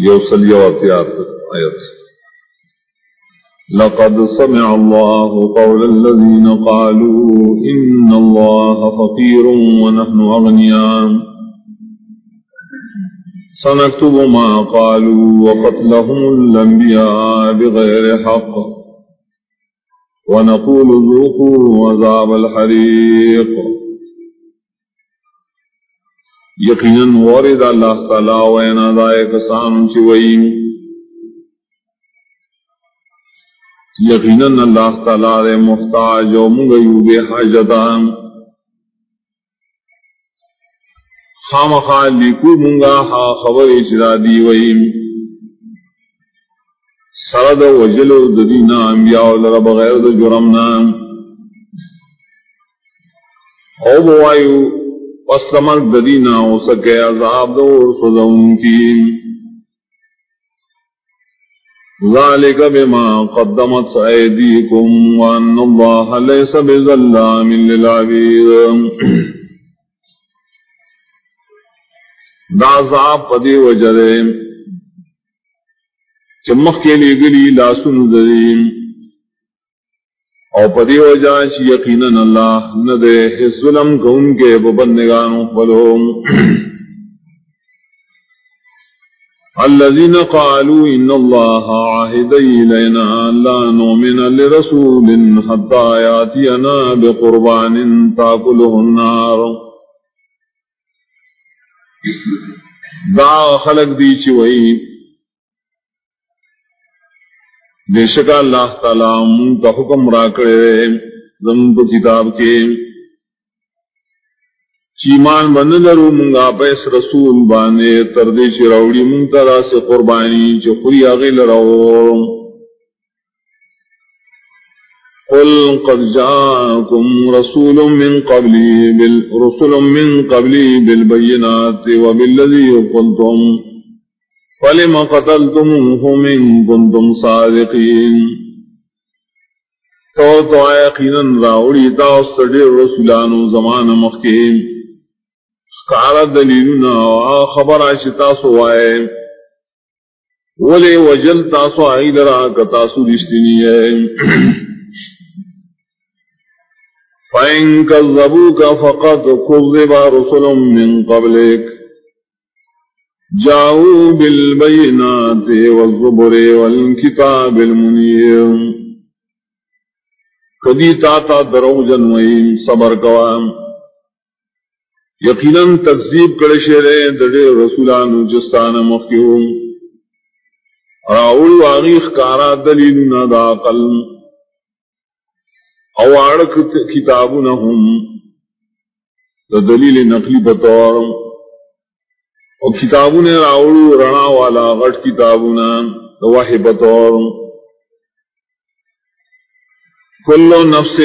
يوصل يواتيات آيات لقد سمع الله قول الذين قالوا إن الله فقير ونحن أغنياء سنكتب ما قالوا وقتلهم الأنبياء بغير حق۔ ونقول ذوقوا وذاب الحريق يقينا ورد الله تعالى وين ذائق سان شوئين یقیناً اللہ تعالی محتاج و منگیو بے حاجتان. خام خالی کو منگا ہا خبر چرا دی ویم سرد و جلو ددینا انبیاء لرب غیر د جرمنا. او بوائیو پس تمک ددینا ہو سکے عذاب دور صدون کی ذلك بما قدمت أيديكم وأن الله ليس بظلام للعبيد دا عذاب پدی وجرے چمخ کے لیے گلی لاسن دریم او پدی وجہ چی یقینا اللہ ندے ظلم کو ان کے ببندگانوں پلوم الذين قالوا إن الله عهد إلينا لا نؤمن لرسول حتى يأتينا بقربان تأكله النار۔ دا خلق دی چوئی بے شکا اللہ تعالی منتا حکم را کرے زمت کتاب کے۔ چیمان بند لرو منگا پیس رسول بانے، تردے چی روڑی منترا سے قربانی چی خوری آغی لرو قل قد جاکم رسول من قبلی بل رسول من قبلی بالبینات وبالذی قلتم۔ فلم قتلتموه من کنتم صادقین تو تو آیقینا راوڑی تاست دیر رسولانو زمان مخیم کارا دلیلنا خبر آشی تاسو آئے۔ ولی وجل تاسو آئی لرا کتاسو رشتنی ہے۔ فَإِن كَذَّبُوكَ فَقَدْ كُذِّبَ رُسُلٌ مِّن قَبْلِكَ۔ جاءوا بالبينات والزبر والكتاب المنير. کدی تاتا درو جنوئی صبر کوام یقیناً تقزیب کڑے شیرے دڑے رسولان جستان مخیو. راول واغیخ کارا دلیل ندا قل او آڑک کتابونہم دا دلیل نقلی بطور. او کتابون راول رنا والا، غٹ کتابونا دا وحی بطور کلو نفس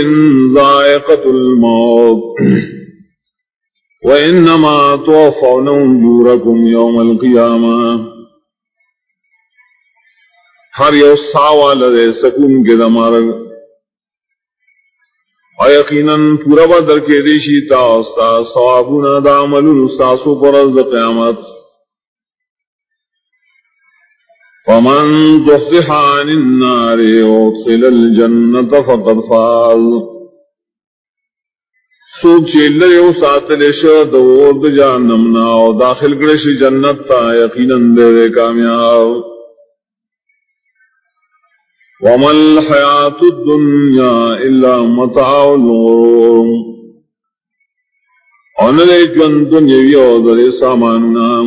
ذائقت الموت وإنما توفون أجوركم يوم القيامة ہر یو ساوا لدے سکون کے دمار یقیناً پورا بدر کے دیشی تاستا سوابنا دامل ساسو پر از قیامت. فمن تخصح عن النار وادخل الجنة فقد فاز. سوک چیل یو ساتل شو دور د جہنم او داخل کرش جنت تا یقینا دے کامیاب. ومن الحیات الدنیا الا متاع الغرور. ان لے جن دنیاوی او در ساماننا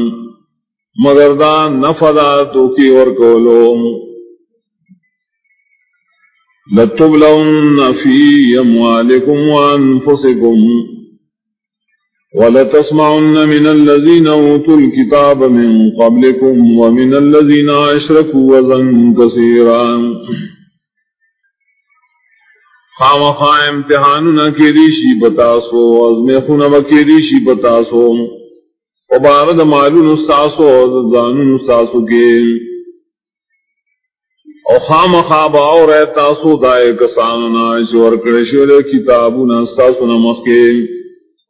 مگر دا نفدا تو کی ورکولو لتبلون في أموالكم وأنفسكم. ولتسمعن من الذين أوتوا الكتاب من قبلكم ومن الذين أشركوا وذن كثيرا. خام خام امتحاننا کی ریشی بتاسو ازمیخونا بکی ریشی بتاسو. وبارد مالون استاسو زانون استاسو کے. او خام خواب او رہتا سو دائے کساننا شور کرشور کتابنا ستاسنا مخی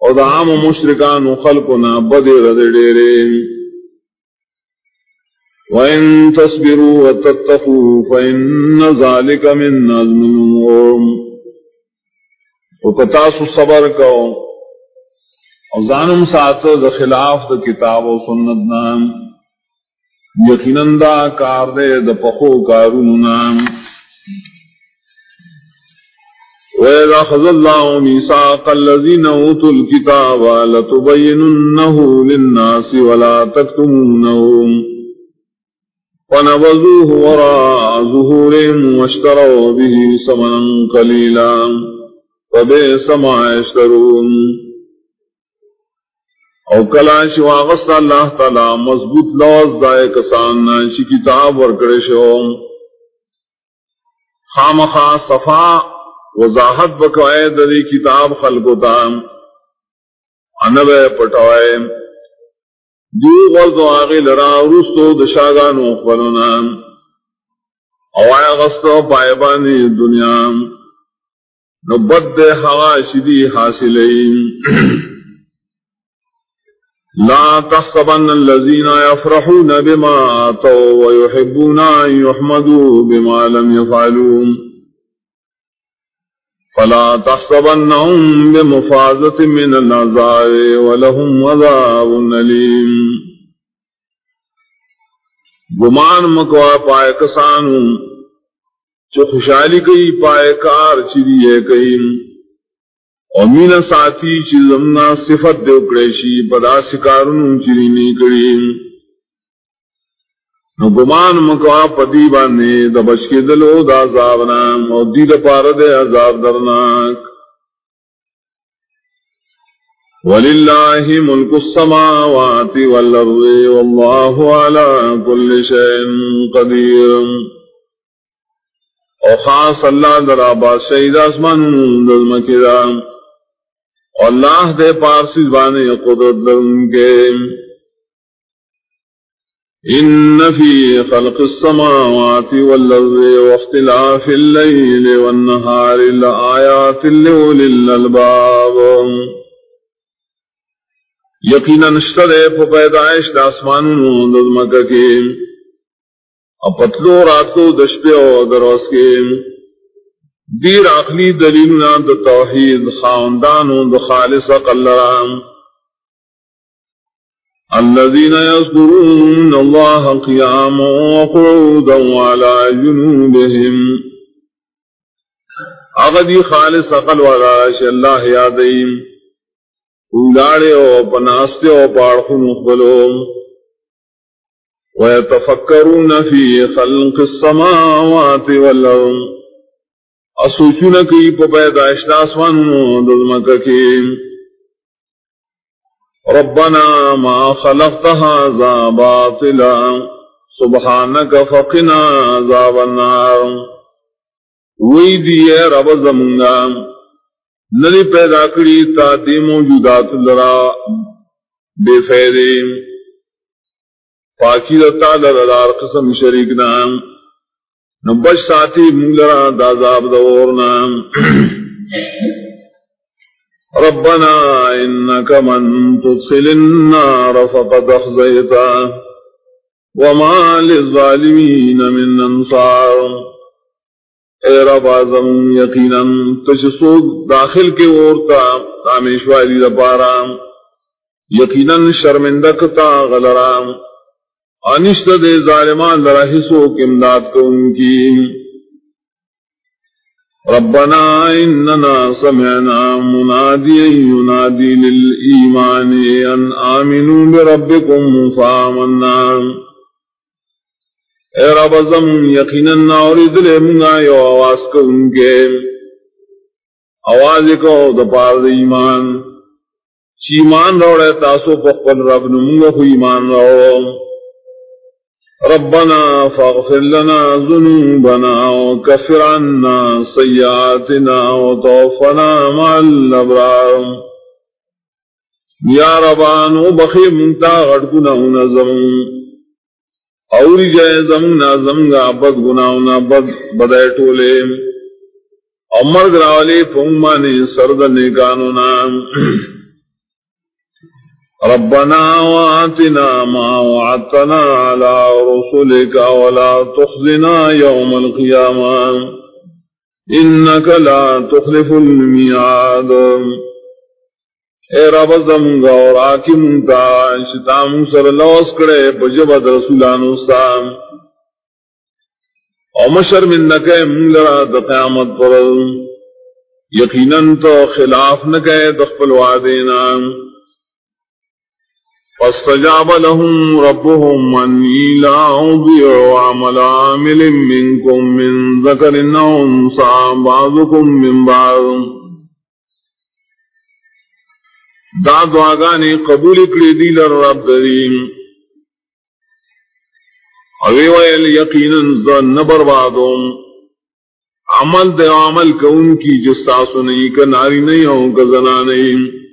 او دا عام مشرکان و خلقنا بدی رد ڈیرے وإن تصبروا وتتقوا فإن ذلك من نظم الأمور وكتاس الصبر کو اور ظانم ساتھ دا خلاف دا کتاب و سنت نام یقیناً دا کار دے دا پخو کارون نام وَإِذَا خَذَ اللَّهُ مِيثَاقَ الَّذِينَ أُوتُوا الْكِتَابَ لَتُبَيِّنُنَّهُ لِلنَّاسِ وَلَا تَكْتُمُونَهُ فنبذوه وراء ظهورهم واشتروا به ثمنا قليلا فبئس ما يشترون او کلا شو واغست اللہ تعالی مضبوط لوز دائے کسان شی کتاب ورکڑے شو خامخا صفا وضاحت بکوائے دری کتاب خلقو تام انبے پٹوائے دو غرض و آغی لرا رستو دشاگانو خبرنا اوائی غستو پائبانی دنیا۔ نو بد حوا شدی حاصلین لا تحسبن الذين يفرحون بما آتوا ويحبون أن يحمدوا بما لم يفعلوا فلا تحسبنهم بمفازة من العذاب ولهم عذاب أليم. گمان مکوا پائے کسانو چو خوشحالی کئی پائے کار چری ہے کئی اور مین ساتھی چیزمنا صفت دے اکڑیشی پدا سکارن چری نہیں کری. نو گمان مکوا پتی بانے دبش کے دلو دا عذابنا او دید پار دے عذاب درناک. وللہ ملک السماوات والارض واللہ علا کل شئن قدیر او خاص اللہ در آباد شہید آسمان دزم کرا اللہ دے پارسی بانے قدرت درن کے. إن في خلق السماوات والأرض واختلاف الليل والنهار لآيات لأولي الألباب. یقینا نشتر ہے پیدائش داسمانوں دزمکہ کے۔ اپتلو راتو دشپے او دروس کے۔ دیر آخلی دلیلنا د توحید خاندانوں د خالص قلرام الذين يذكرون الله قياما وقعودا وعلى جنوبهم. اغدی خالص عقل والا ش اللہ یادیم اولاڑے او پناستے او پاڑخن اخبلو ويتفكرون في خلق السماوات والأرض. اسوچون کی پیدائش آسمانوں دزمکہ کی ربنا ما خلقت هذا باطلا، سبحانك فقنا عذاب النار. وی دیئے رب زمونگا، نری پیدا کری تا دی موجودات لرا بے فیدے پاکی رتا لردار قسم شریک نام نبش ساتی مولرا دازاب دورنا ربنا إنك من تدخل النار فقد أخزيته وما للظالمين من انصار اے رب آزم یقینا تشسود داخل کے اورتا رامیشواری دپارا یقینا شرمندکتا غلرام انشت دے ظالمان لرحسو کمداد کو ان کی. ربنا إننا سمعنا مناديا ينادي للإيمان أن آمنوا بربكم فآمنا. اے رب ازم یقینا اور دل منگا یو آواز کو ان کے آواز کو دپار ایمان چیمان روڑے تاسو پخپل رب نمونگا کو ایمان روڑے ربنا فاغفر لنا ذنوبنا وكفر عنا سيئاتنا وتوفنا مع الأبرار. یا ربانو بخی منتا غٹ گناہونا زمون. اوری جائے زمونا زمگا بد گناہونا بد بدائے ٹولے. امر گراولی پنگمانی سرد نکانونا ربنا وآتنا ما وعدتنا على رسلك ولا تخزنا يوم القيامة. إنك لا تخلف الميعاد. اے رب زمگا اور آکی منتا شتام سر لوس کرے بجبت رسولانو سام او مشر من نکے منگلرا دقیامت پر. یقیناً تو خلاف نکے، دخپل وعدینا فاستجاب لهم ربهم أني لا أضيع عمل عامل منكم من ذكر أنثى بعضكم من بعض. دا دعاگانی قبول کری دی لرب دریم اوی ویل یقینا ظن بربادم عمل دے عمل کا ان کی جستاسو نہیں کا ناری نہیں ہوں کا زنا نہیں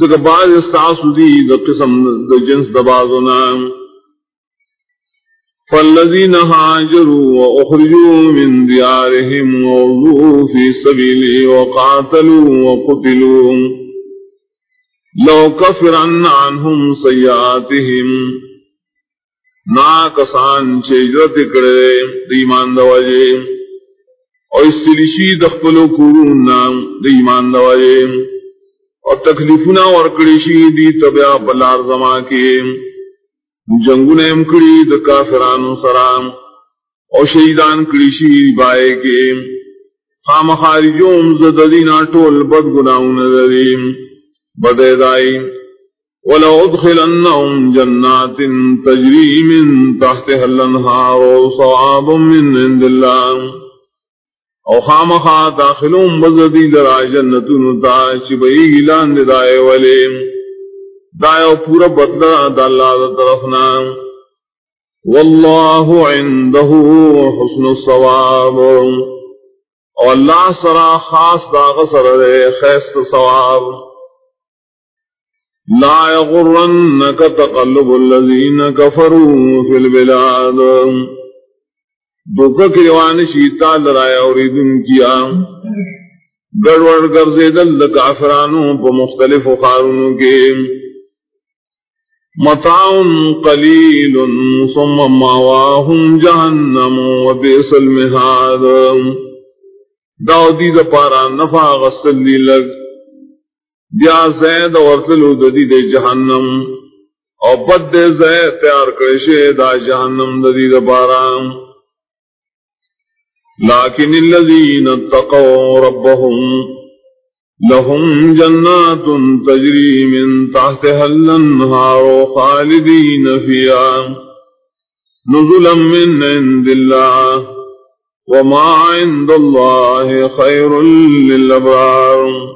ذکر بعض استعاسو دی دا قسم دا جنس دا بعضنا فالذین حاجروا واخرجوا من دیارهم ووضوا في سبیلی وقاتلوا وقتلوا۔ لو کفرن عنهم سیئاتهم نا کسان چیجرت کرے دیمان دوجے اور استلیشی دخپلو کورون نام دیمان دوجے اور تکلیفنا اور کڑیشی دی تبیا بلار زما کے جنگو نے کڑی د کافرانو سرام اور شہیدان کڑیشی بائے کے خام خارجوم زدینا ٹول بد گناؤں نظریم بدے دائی ولو ادخلنهم جنات تجری من تحتها الانهار صواب من عند الله او خامخا داخلون بزدی درا جنتون تا چبئی گلان دی دائے ولی. دائے پورا بدلا دا اللہ دا طرفنا. واللہ عنده حسن الصواب او اللہ سرا خاص دا غصر دے خیست صواب لا يغرنك تقلب الذين كفروا في البلاد. دکھ کی روان شیتا لرایا اور دن کیا۔ گڑوڑ گرزے دل کافرانوں پہ مختلف خارنوں کے۔ متاؤن قلیل ثم ماواہم جہنم و بیس المہاد۔ داودی دا پارا نفع غسل لی لگ دیا زید ورسلو ددی دے جہنم۔ اور بد دے زید تیار کرشے دا جہنم ددی دا پارا۔ لكن الذين اتقوا ربهم لهم جنات تجري من تحتها الانهار خالدين فيها نزلا من عند الله وما عند الله خير للأبرار.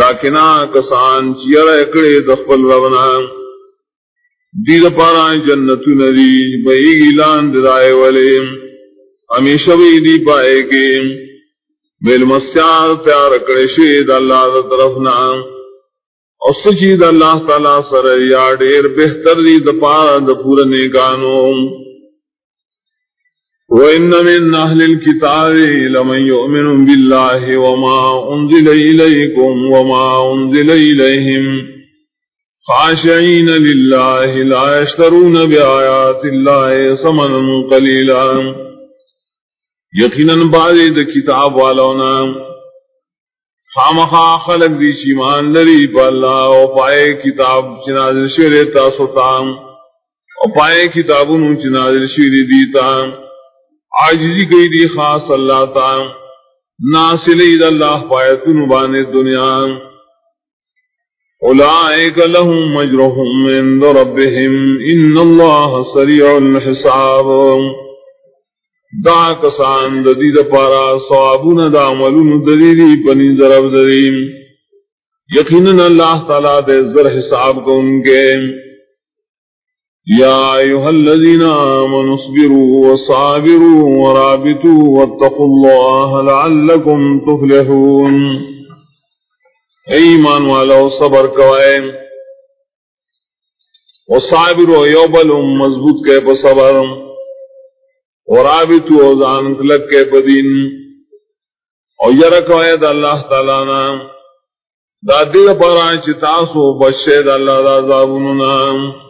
لیکن آکسان چیر اکڑے دخبل ربنا دید پارا جنتو ندی، بئی گیلان ددائے ولیم ہمیشہ بھی دی پائے گی۔ میل مسیار تیار کرشی دا اللہ دا طرف نام اور سچی اللہ تعالی سر یا دیر بہتر دی دا دا پورا نیکانو وَإِنَّ مِنْ أَهْلِ الْكِتَابِ لَمَنْ يُؤْمِنُ بِاللَّهِ وَمَا أُنزِلَ إِلَيْكُمْ وَمَا أُنزِلَ إِلَيْهِمْ خَاشِعِينَ لِلَّهِ لَا يَشْتَرُونَ بِآيَاتِ اللَّهِ ثَمَنًا قَلِيلًا۔ یقیناً بازی د کتاب والا خامخا خلق دی شیمان لری پا اللہ او پائے کتاب چنازل شیر تاسوتا او پائے کتابوں چنازل شیر دیتا آجزی گئی دی خاص اللہ تا. ناسلی دا اللہ پایتن بانے دنیا. اولائک لهم مجرهم عند ربهم ان اللہ سریع الحساب. دا کسان د دې لپاره ثوابونه د عملونو د دې پني ضرب دریم. یقینا الله تعالی د زر حساب کوونکې یا ایها الذین آمنوا اصبروا وصابروا ورابطوا واتقوا الله لعلكم تفلحون. ایمان والو، صبر کوئے. وصابروا یوبل مضبوط کے په صبر. اور آبتو اوزان کلک کے بدین۔ اور یرک وید اللہ تعالیٰ نا۔ دا دیر پر آئے تاسو بشید اللہ دا عذابونو نام